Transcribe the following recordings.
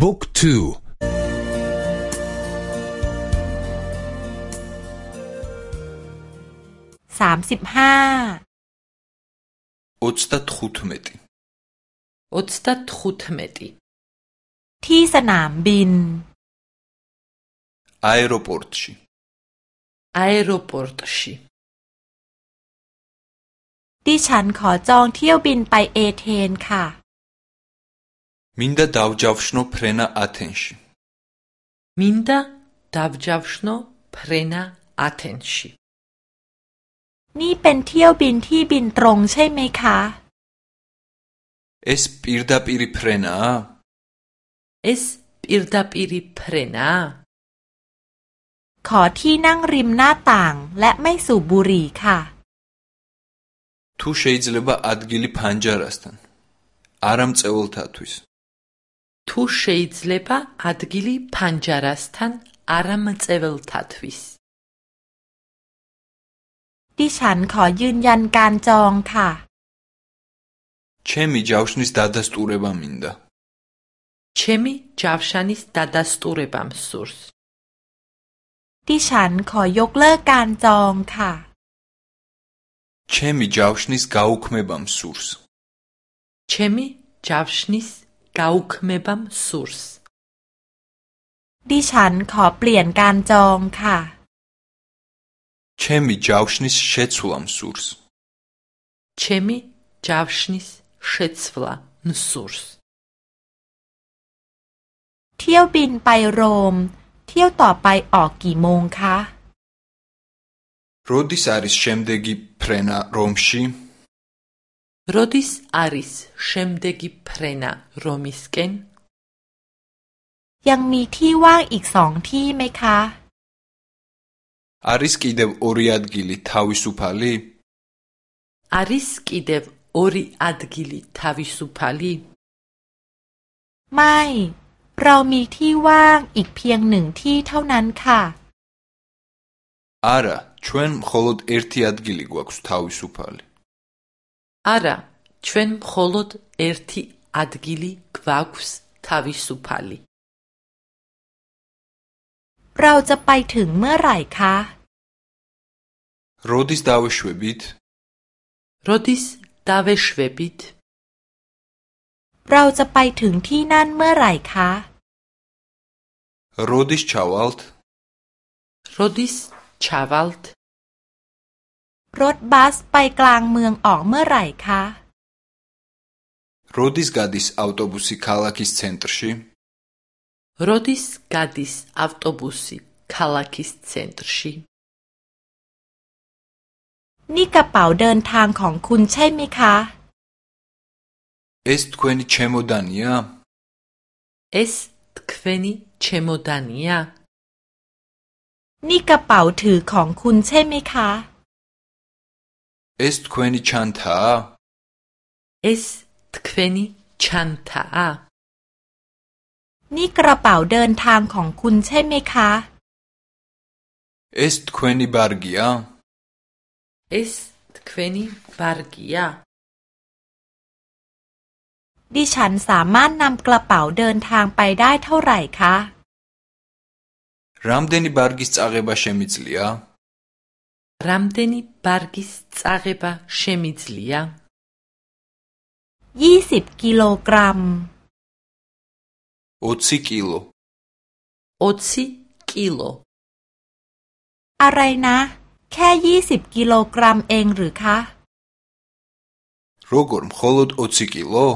บุ๊กทูสามสิบห้าอุตสตัดขุดเมติอุตสตัดขุดเมติที่สนามบินออโรปอร์ตชีออโรปอร์ตชีดิฉันขอจองเที่ยวบินไปเอเธนค่ะ მინდა დავჯავშნო ფრენა ათენში მინდა დავჯავშნო ფრენა ათენში นี่เป็นเที่ยวบินที่บินตรงใช่ไหมคะ ეს პირდაპირი ფრენაა ეს პირდაპირი ფრენაა ขอที่นั่งริมหน้าต่างและไม่สูบบุหรี่ค่ะ თუ შეიძლება ადგილი ფანჯარასთან არა მწეულთათვის თუ შეიძლება ადგილი ფანჯარასთან არამწეველთათვის ดิฉันขอยืนยันการจองค่ะ ჩემი ჯავშნის დადასტურება მინდა ჩემი ჯავშანის დადასტურება მსურს ดิฉันขอยกเลิกการจองค่ะ ჩემი ჯავშნის გაუქმება მსურს ჩემი ჯავშნის გაუქმება მსურს ดิฉันขอเปลี่ยนการจองค่ะ ჩემი ჯავშნის შეცვლა მსურს ჩემი ჯავშნის შეცვლა მსურს เที่ยวบินไปโรม เที่ยวต่อไปออกกี่โมงคะ როდის არის შემდეგი ფრენა რომში როდის არის შემდეგი ფრენა რომისკენ ยังมีที่ว่างอีกสองที่ไหมคะ არის კიდევ ორი ადგილი თავისუფალი არის კიდევ ორი ადგილი თავისუფალი ไม่ เรามีที่ว่างอีกเพียงหนึ่งที่เท่านั้นค่ะ არა ჩვენ მხოლოდ ერთი ადგილი გვაქვს თავისუფალი არა ჩვენ მხოლოდ ერთი ადგილი გვაქვს თავისუფალი เราจะไปถึงเมื่อไหร่คะ როდის დავეშვებით როდის დავეშვებით เราจะไปถึงที่นั่นเมื่อไหร่คะ როდის ჩავალთ როდის ჩავალთ รถบัสไปกลางเมืองออกเมื่อไหร่คะ როდის გადის ავტობუსი ქალაქის ცენტრში როდის გადის ავტობუსი ქალაქის ცენტრში นี่กระเป๋าเดินทางของคุณใช่ไหมคะ ეს თქვენი ჩემოდანია ეს თქვენი ჩემოდანია นี่กระเป๋าถือของคุณใช่ไหมคะ ეს თქვენი ჩანთაა ეს თქვენი ჩანთაა นี่กระเป๋าเดินทางของคุณใช่ไหมคะ ეს თქვენი ბარგია ეს თქვენი ბარგია ดิฉันสามารถนำกระเป๋าเดินทางไปได้เท่าไหร่คะ რამდენი ბარგის წაღება შემიძლია რამდენი ბარგის წაღება შემიძლია ยี่สิบกิโลกรัม 20 კილო 20 კილო อะไรนะ แค่ยี่สิบกิโลกรัมเองหรือคะ როგორ მხოლოდ 20 კილო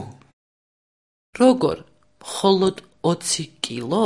როგორ მხოლოდ 20 კილო